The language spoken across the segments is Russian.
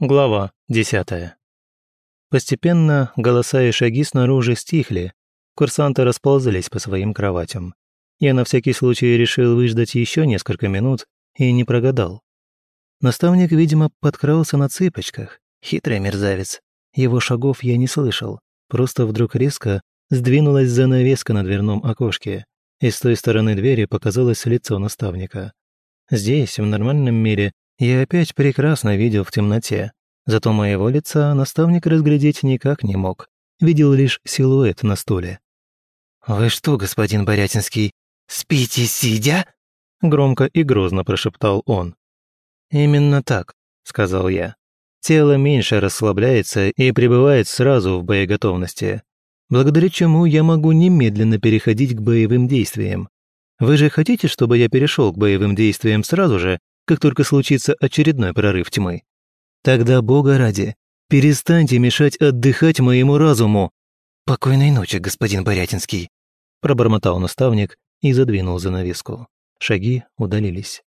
Глава десятая. Постепенно голоса и шаги снаружи стихли, курсанты расползались по своим кроватям. Я на всякий случай решил выждать еще несколько минут и не прогадал. Наставник, видимо, подкрался на цыпочках. Хитрый мерзавец. Его шагов я не слышал. Просто вдруг резко сдвинулась занавеска на дверном окошке, и с той стороны двери показалось лицо наставника. Здесь, в нормальном мире, я опять прекрасно видел в темноте. Зато моего лица наставник разглядеть никак не мог. Видел лишь силуэт на стуле. «Вы что, господин Борятинский, спите сидя?» Громко и грозно прошептал он. «Именно так», — сказал я. Тело меньше расслабляется и пребывает сразу в боеготовности, благодаря чему я могу немедленно переходить к боевым действиям. Вы же хотите, чтобы я перешел к боевым действиям сразу же, как только случится очередной прорыв тьмы. Тогда, Бога ради, перестаньте мешать отдыхать моему разуму. Покойной ночи, господин Борятинский, пробормотал наставник и задвинул занавеску. Шаги удалились.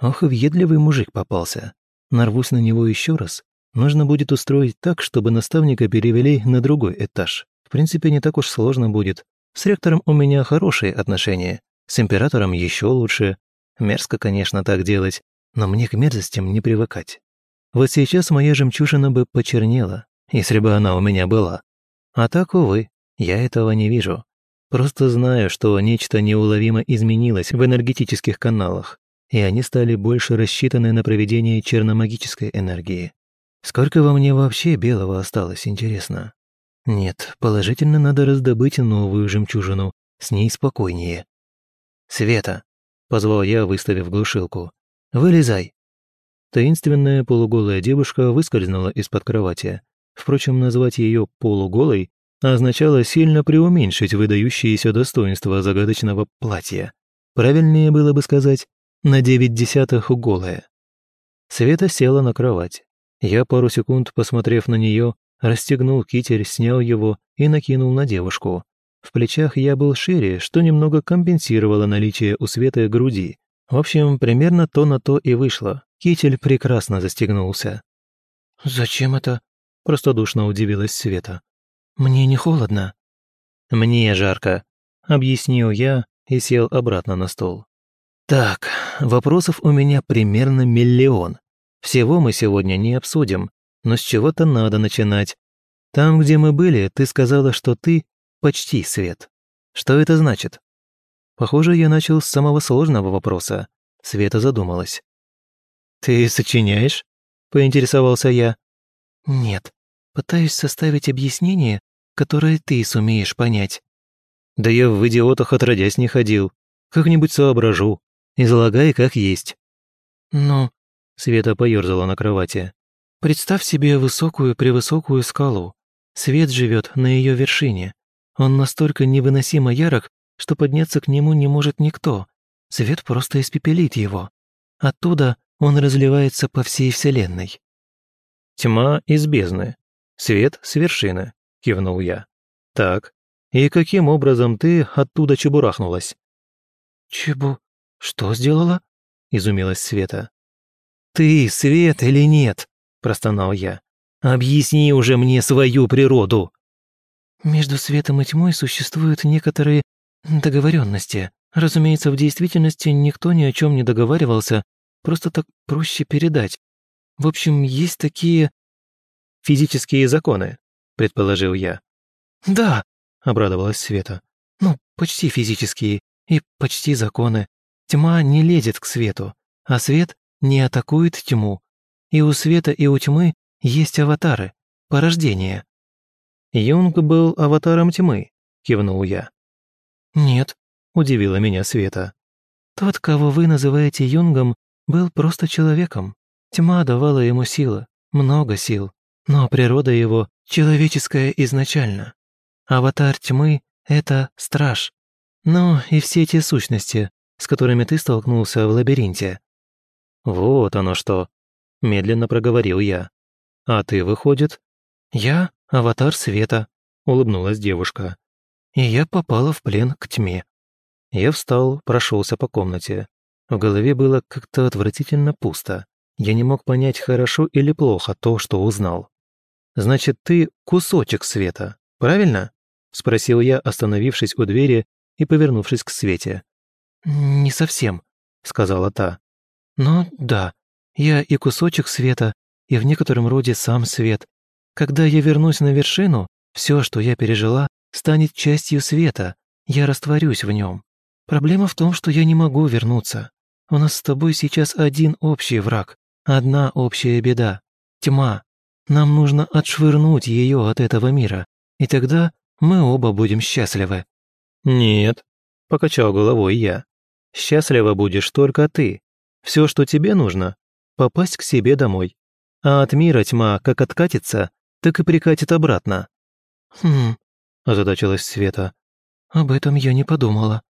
Ох, въедливый мужик попался. Нарвусь на него еще раз. Нужно будет устроить так, чтобы наставника перевели на другой этаж. В принципе, не так уж сложно будет. С ректором у меня хорошие отношения. С императором еще лучше. Мерзко, конечно, так делать, но мне к мерзостям не привыкать. Вот сейчас моя жемчужина бы почернела, если бы она у меня была. А так, увы, я этого не вижу. Просто знаю, что нечто неуловимо изменилось в энергетических каналах, и они стали больше рассчитаны на проведение черномагической энергии. Сколько во мне вообще белого осталось, интересно? Нет, положительно надо раздобыть новую жемчужину, с ней спокойнее. «Света!» — позвал я, выставив глушилку. Вылезай!» Таинственная полуголая девушка выскользнула из-под кровати. Впрочем, назвать ее полуголой означало сильно преуменьшить выдающиеся достоинства загадочного платья. Правильнее было бы сказать «на девять десятых голая». Света села на кровать. Я пару секунд, посмотрев на нее, расстегнул китель, снял его и накинул на девушку. В плечах я был шире, что немного компенсировало наличие у Светы груди, в общем, примерно то на то и вышло. Китель прекрасно застегнулся. «Зачем это?» – простодушно удивилась Света. «Мне не холодно». «Мне жарко», – объяснил я и сел обратно на стол. «Так, вопросов у меня примерно миллион. Всего мы сегодня не обсудим, но с чего-то надо начинать. Там, где мы были, ты сказала, что ты почти свет. Что это значит?» Похоже, я начал с самого сложного вопроса. Света задумалась. «Ты сочиняешь?» – поинтересовался я. «Нет, пытаюсь составить объяснение, которое ты сумеешь понять». «Да я в идиотах отродясь не ходил. Как-нибудь соображу. Излагай как есть». «Ну...» – Света поёрзала на кровати. «Представь себе высокую-превысокую скалу. Свет живет на ее вершине. Он настолько невыносимо ярок, что подняться к нему не может никто. Свет просто испепелит его. Оттуда он разливается по всей Вселенной. «Тьма из бездны. Свет с вершины», — кивнул я. «Так, и каким образом ты оттуда чебурахнулась?» «Чебу... что сделала?» — изумилась Света. «Ты свет или нет?» — простонал я. «Объясни уже мне свою природу!» «Между светом и тьмой существуют некоторые Договоренности. Разумеется, в действительности никто ни о чем не договаривался, просто так проще передать. В общем, есть такие... Физические законы, предположил я. Да, обрадовалась Света. Ну, почти физические и почти законы. Тьма не лезет к свету, а свет не атакует тьму. И у света, и у тьмы есть аватары, порождения. Юнг был аватаром тьмы, кивнул я. «Нет», — удивила меня Света. «Тот, кого вы называете Юнгом, был просто человеком. Тьма давала ему силы, много сил, но природа его человеческая изначально. Аватар тьмы — это страж. Ну и все те сущности, с которыми ты столкнулся в лабиринте». «Вот оно что», — медленно проговорил я. «А ты, выходит?» «Я — аватар света», — улыбнулась девушка и я попала в плен к тьме. Я встал, прошелся по комнате. В голове было как-то отвратительно пусто. Я не мог понять, хорошо или плохо то, что узнал. «Значит, ты кусочек света, правильно?» – спросил я, остановившись у двери и повернувшись к Свете. «Не совсем», – сказала та. «Но да, я и кусочек света, и в некотором роде сам свет. Когда я вернусь на вершину, все, что я пережила, станет частью света, я растворюсь в нем. Проблема в том, что я не могу вернуться. У нас с тобой сейчас один общий враг, одна общая беда — тьма. Нам нужно отшвырнуть ее от этого мира, и тогда мы оба будем счастливы». «Нет», — покачал головой я. «Счастлива будешь только ты. Все, что тебе нужно — попасть к себе домой. А от мира тьма как откатится, так и прикатит обратно». «Хм», — озадачилась Света. «Об этом я не подумала».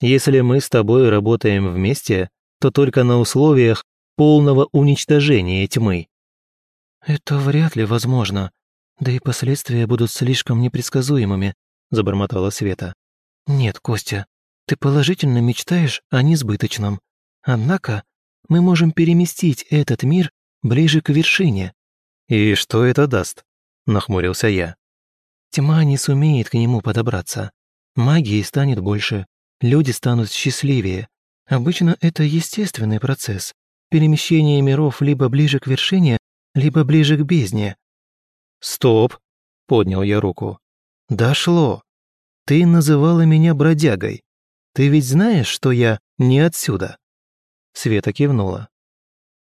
«Если мы с тобой работаем вместе, то только на условиях полного уничтожения тьмы». «Это вряд ли возможно, да и последствия будут слишком непредсказуемыми», забормотала Света. «Нет, Костя, ты положительно мечтаешь о несбыточном. Однако мы можем переместить этот мир ближе к вершине». «И что это даст?» – нахмурился я. Тьма не сумеет к нему подобраться. Магии станет больше, люди станут счастливее. Обычно это естественный процесс. Перемещение миров либо ближе к вершине, либо ближе к бездне. «Стоп!» – поднял я руку. «Дошло. Ты называла меня бродягой. Ты ведь знаешь, что я не отсюда?» Света кивнула.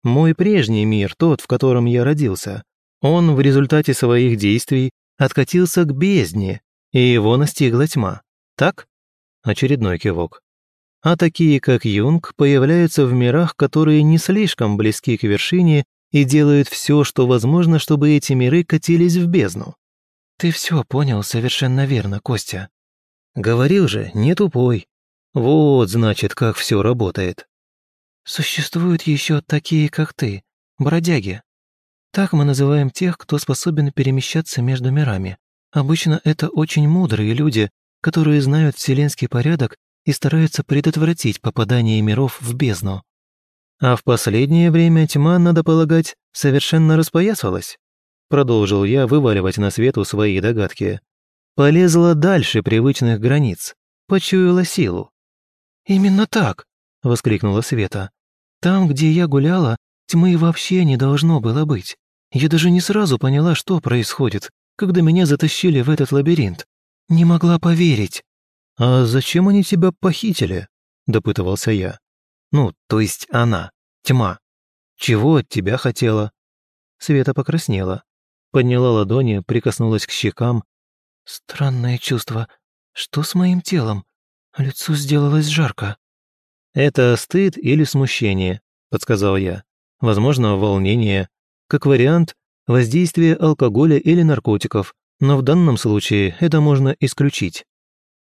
«Мой прежний мир, тот, в котором я родился, он в результате своих действий откатился к бездне, и его настигла тьма. Так? Очередной кивок. А такие, как Юнг, появляются в мирах, которые не слишком близки к вершине и делают все, что возможно, чтобы эти миры катились в бездну. Ты все понял совершенно верно, Костя. Говорил же, не тупой. Вот, значит, как все работает. Существуют еще такие, как ты, бродяги. Так мы называем тех, кто способен перемещаться между мирами. Обычно это очень мудрые люди, которые знают вселенский порядок и стараются предотвратить попадание миров в бездну. А в последнее время тьма, надо полагать, совершенно распоясалась. Продолжил я вываливать на свету свои догадки. Полезла дальше привычных границ, почуяла силу. «Именно так!» — воскликнула Света. «Там, где я гуляла, тьмы вообще не должно было быть. Я даже не сразу поняла, что происходит, когда меня затащили в этот лабиринт. Не могла поверить. «А зачем они тебя похитили?» – допытывался я. «Ну, то есть она, тьма. Чего от тебя хотела?» Света покраснела. Подняла ладони, прикоснулась к щекам. «Странное чувство. Что с моим телом? Лицу сделалось жарко». «Это стыд или смущение?» – подсказал я. «Возможно, волнение. Как вариант, воздействие алкоголя или наркотиков, но в данном случае это можно исключить.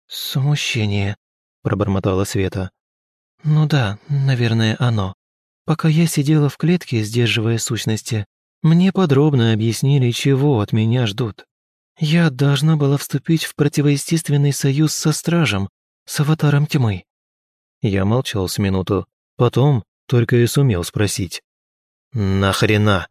«Смущение», — пробормотала Света. «Ну да, наверное, оно. Пока я сидела в клетке, сдерживая сущности, мне подробно объяснили, чего от меня ждут. Я должна была вступить в противоестественный союз со стражем, с аватаром тьмы». Я молчал с минуту, потом только и сумел спросить. «Нахрена?»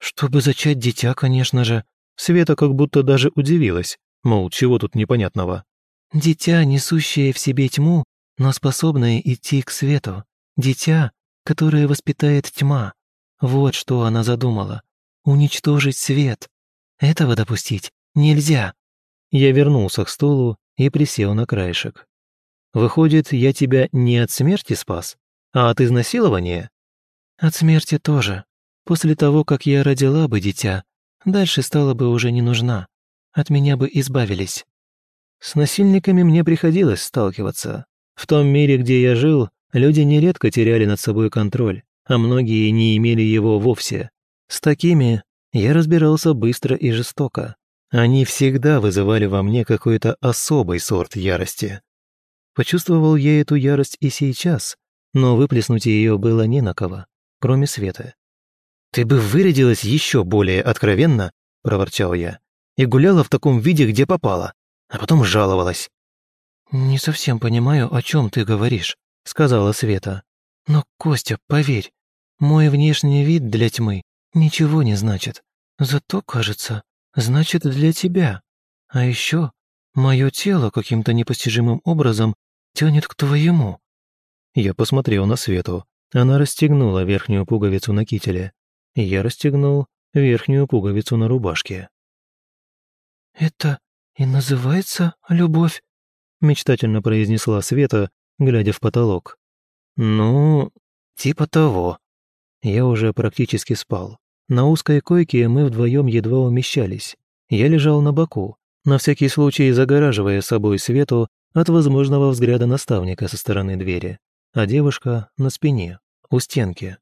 «Чтобы зачать дитя, конечно же». Света как будто даже удивилась, мол, чего тут непонятного. «Дитя, несущее в себе тьму, но способное идти к свету. Дитя, которое воспитает тьма. Вот что она задумала. Уничтожить свет. Этого допустить нельзя». Я вернулся к столу и присел на краешек. «Выходит, я тебя не от смерти спас, а от изнасилования?» «От смерти тоже», После того, как я родила бы дитя, дальше стала бы уже не нужна. От меня бы избавились. С насильниками мне приходилось сталкиваться. В том мире, где я жил, люди нередко теряли над собой контроль, а многие не имели его вовсе. С такими я разбирался быстро и жестоко. Они всегда вызывали во мне какой-то особый сорт ярости. Почувствовал я эту ярость и сейчас, но выплеснуть ее было не на кого, кроме Светы. «Ты бы вырядилась еще более откровенно», – проворчал я, «и гуляла в таком виде, где попала, а потом жаловалась». «Не совсем понимаю, о чем ты говоришь», – сказала Света. «Но, Костя, поверь, Мой внешний вид для тьмы ничего не значит. Зато, кажется, значит для тебя. А еще мое тело каким-то непостижимым образом тянет к твоему». Я посмотрел на Свету. Она расстегнула верхнюю пуговицу на кителе. Я расстегнул верхнюю пуговицу на рубашке. «Это и называется любовь?» мечтательно произнесла Света, глядя в потолок. «Ну, типа того». Я уже практически спал. На узкой койке мы вдвоем едва умещались. Я лежал на боку, на всякий случай загораживая собой Свету от возможного взгляда наставника со стороны двери, а девушка на спине, у стенки.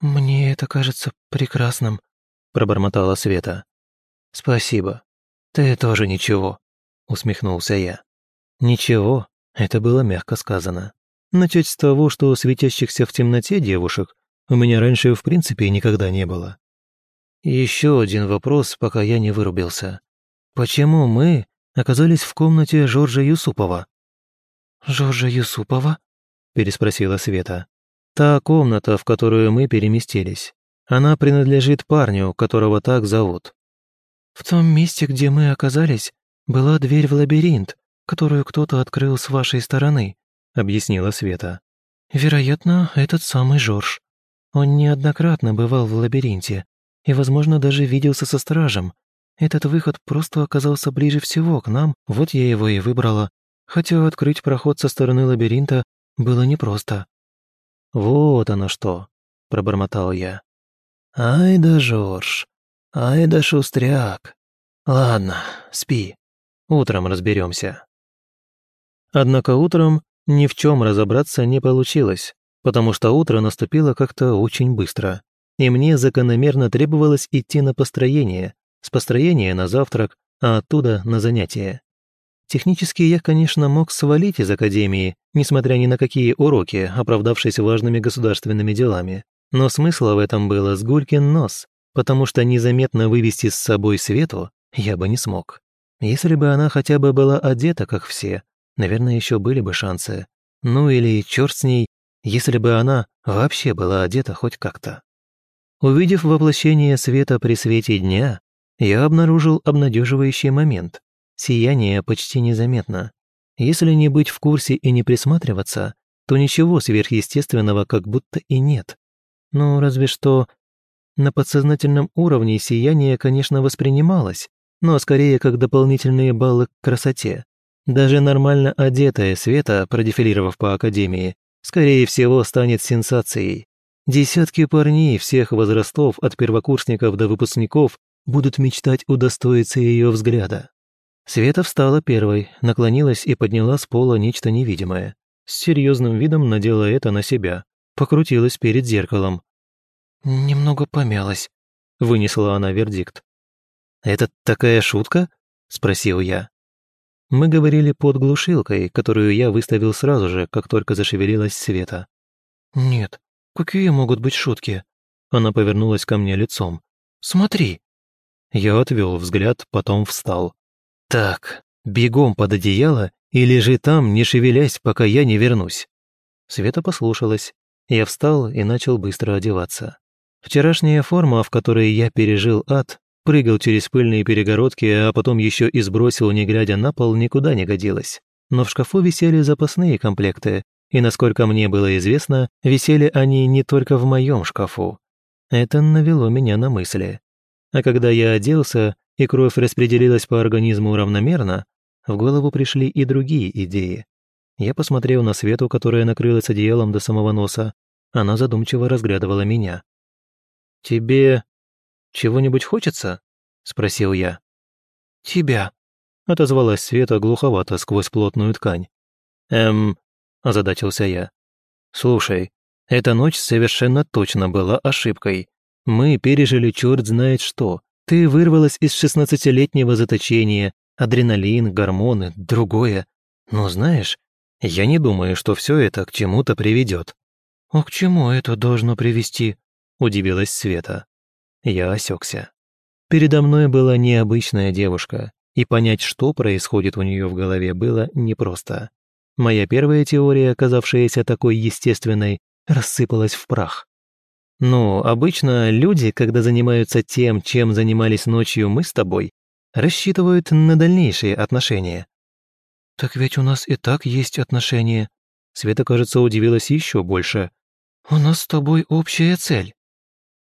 «Мне это кажется прекрасным», — пробормотала Света. «Спасибо. Ты тоже ничего», — усмехнулся я. «Ничего, это было мягко сказано. Начать с того, что светящихся в темноте девушек у меня раньше в принципе никогда не было. Еще один вопрос, пока я не вырубился. Почему мы оказались в комнате Жоржа Юсупова?» «Жоржа Юсупова?» – переспросила Света. Та комната, в которую мы переместились. Она принадлежит парню, которого так зовут. В том месте, где мы оказались, была дверь в лабиринт, которую кто-то открыл с вашей стороны, объяснила Света. Вероятно, этот самый Жорж. Он неоднократно бывал в лабиринте и, возможно, даже виделся со стражем. Этот выход просто оказался ближе всего к нам, вот я его и выбрала. Хотя открыть проход со стороны лабиринта было непросто. «Вот оно что», — пробормотал я. «Ай да Жорж, ай да шустряк. Ладно, спи, утром разберемся. Однако утром ни в чем разобраться не получилось, потому что утро наступило как-то очень быстро, и мне закономерно требовалось идти на построение, с построения на завтрак, а оттуда на занятия. Технически я, конечно, мог свалить из академии, несмотря ни на какие уроки, оправдавшись важными государственными делами. Но смысла в этом было с гулькин нос, потому что незаметно вывести с собой Свету я бы не смог. Если бы она хотя бы была одета, как все, наверное, еще были бы шансы. Ну или черт с ней, если бы она вообще была одета хоть как-то. Увидев воплощение света при свете дня, я обнаружил обнадеживающий момент. Сияние почти незаметно. Если не быть в курсе и не присматриваться, то ничего сверхъестественного как будто и нет. Ну, разве что на подсознательном уровне сияние, конечно, воспринималось, но скорее как дополнительные баллы к красоте. Даже нормально одетая Света, продефилировав по Академии, скорее всего, станет сенсацией. Десятки парней всех возрастов, от первокурсников до выпускников, будут мечтать удостоиться ее взгляда. Света встала первой, наклонилась и подняла с пола нечто невидимое. С серьезным видом надела это на себя, покрутилась перед зеркалом. «Немного помялась», — вынесла она вердикт. «Это такая шутка?» — спросил я. Мы говорили под глушилкой, которую я выставил сразу же, как только зашевелилась Света. «Нет, какие могут быть шутки?» Она повернулась ко мне лицом. «Смотри!» Я отвел взгляд, потом встал. «Так, бегом под одеяло и лежи там, не шевелясь, пока я не вернусь». Света послушалась. Я встал и начал быстро одеваться. Вчерашняя форма, в которой я пережил ад, прыгал через пыльные перегородки, а потом еще и сбросил, не глядя на пол, никуда не годилась. Но в шкафу висели запасные комплекты, и, насколько мне было известно, висели они не только в моем шкафу. Это навело меня на мысли. А когда я оделся, и кровь распределилась по организму равномерно, в голову пришли и другие идеи. Я посмотрел на Свету, которая накрылась одеялом до самого носа. Она задумчиво разглядывала меня. «Тебе чего-нибудь хочется?» — спросил я. «Тебя», — отозвалась Света глуховато сквозь плотную ткань. «Эм...» — озадачился я. «Слушай, эта ночь совершенно точно была ошибкой. Мы пережили черт знает что, ты вырвалась из шестнадцатилетнего заточения, адреналин, гормоны, другое. Но знаешь, я не думаю, что все это к чему-то приведет. «А к чему это должно привести?» – удивилась Света. Я осекся. Передо мной была необычная девушка, и понять, что происходит у нее в голове, было непросто. Моя первая теория, оказавшаяся такой естественной, рассыпалась в прах. Ну, обычно люди, когда занимаются тем, чем занимались ночью мы с тобой, рассчитывают на дальнейшие отношения. Так ведь у нас и так есть отношения. Света, кажется, удивилась еще больше. У нас с тобой общая цель.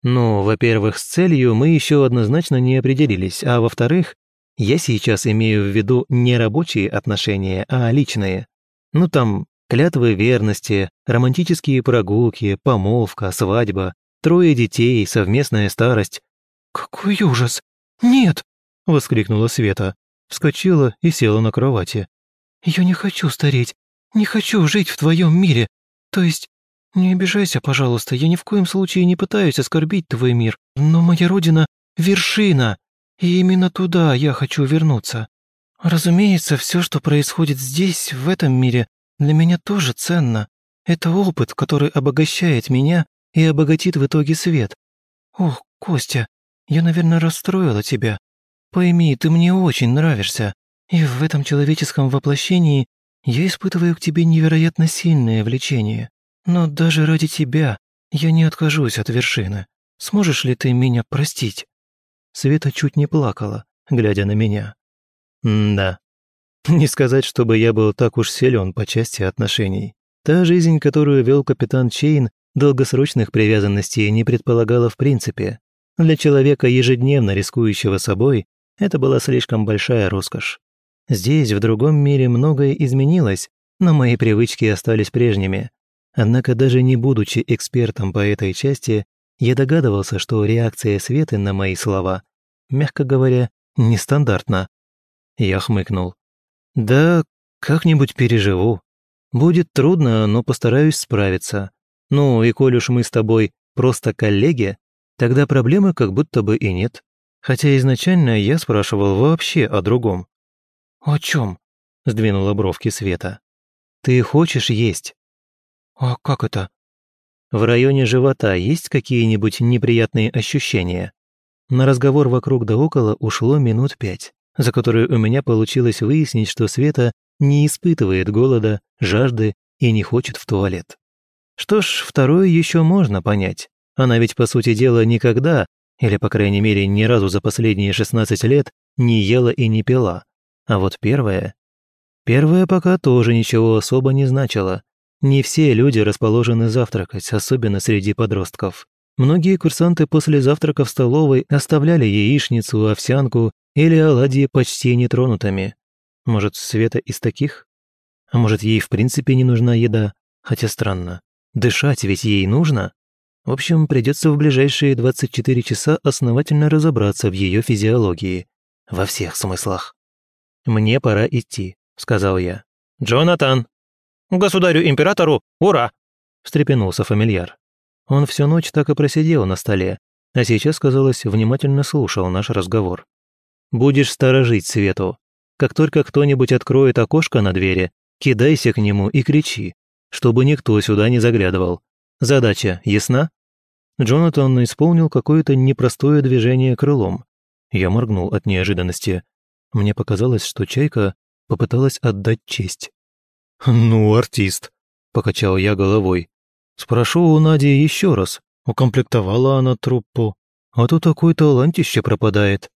Ну, во-первых, с целью мы еще однозначно не определились, а во-вторых, я сейчас имею в виду не рабочие отношения, а личные. Ну там, клятвы верности, романтические прогулки, помолвка, свадьба, трое детей, совместная старость. «Какой ужас! Нет!» — воскликнула Света. Вскочила и села на кровати. «Я не хочу стареть, не хочу жить в твоем мире. То есть, не обижайся, пожалуйста, я ни в коем случае не пытаюсь оскорбить твой мир, но моя родина — вершина, и именно туда я хочу вернуться. Разумеется, все, что происходит здесь, в этом мире, для меня тоже ценно. Это опыт, который обогащает меня и обогатит в итоге свет. Ох, Костя, я, наверное, расстроила тебя. Пойми, ты мне очень нравишься, и в этом человеческом воплощении я испытываю к тебе невероятно сильное влечение. Но даже ради тебя я не откажусь от вершины. Сможешь ли ты меня простить?» Света чуть не плакала, глядя на меня. «Да, не сказать, чтобы я был так уж силен по части отношений. Та жизнь, которую вел капитан Чейн, долгосрочных привязанностей не предполагала в принципе. Для человека, ежедневно рискующего собой, это была слишком большая роскошь. Здесь, в другом мире, многое изменилось, но мои привычки остались прежними. Однако даже не будучи экспертом по этой части, я догадывался, что реакция Светы на мои слова, мягко говоря, нестандартна. Я хмыкнул. Да, как-нибудь переживу. Будет трудно, но постараюсь справиться. Ну, и коль уж мы с тобой просто коллеги, тогда проблемы как будто бы и нет. Хотя изначально я спрашивал вообще о другом. «О чем?» – сдвинула бровки Света. «Ты хочешь есть?» «А как это?» «В районе живота есть какие-нибудь неприятные ощущения?» На разговор вокруг да около ушло минут пять за которую у меня получилось выяснить, что Света не испытывает голода, жажды и не хочет в туалет. Что ж, второе еще можно понять. Она ведь, по сути дела, никогда, или, по крайней мере, ни разу за последние 16 лет, не ела и не пила. А вот первое... Первое пока тоже ничего особо не значило. Не все люди расположены завтракать, особенно среди подростков. Многие курсанты после завтрака в столовой оставляли яичницу, овсянку или оладьи почти нетронутыми. Может, Света из таких? А может, ей в принципе не нужна еда? Хотя странно. Дышать ведь ей нужно? В общем, придется в ближайшие 24 часа основательно разобраться в ее физиологии. Во всех смыслах. «Мне пора идти», — сказал я. «Джонатан!» «Государю-императору! Ура!» — встрепенулся фамильяр. Он всю ночь так и просидел на столе, а сейчас, казалось, внимательно слушал наш разговор. Будешь сторожить Свету. Как только кто-нибудь откроет окошко на двери, кидайся к нему и кричи, чтобы никто сюда не заглядывал. Задача ясна?» Джонатан исполнил какое-то непростое движение крылом. Я моргнул от неожиданности. Мне показалось, что чайка попыталась отдать честь. «Ну, артист», — покачал я головой. «Спрошу у Нади еще раз, укомплектовала она труппу, а то такой талантище пропадает».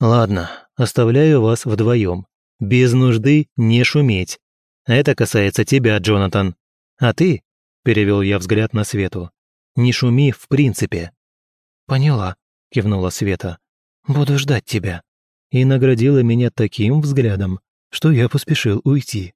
Ладно, оставляю вас вдвоем. Без нужды не шуметь. Это касается тебя, Джонатан. А ты, перевел я взгляд на Свету, не шуми в принципе. Поняла, кивнула Света. Буду ждать тебя. И наградила меня таким взглядом, что я поспешил уйти.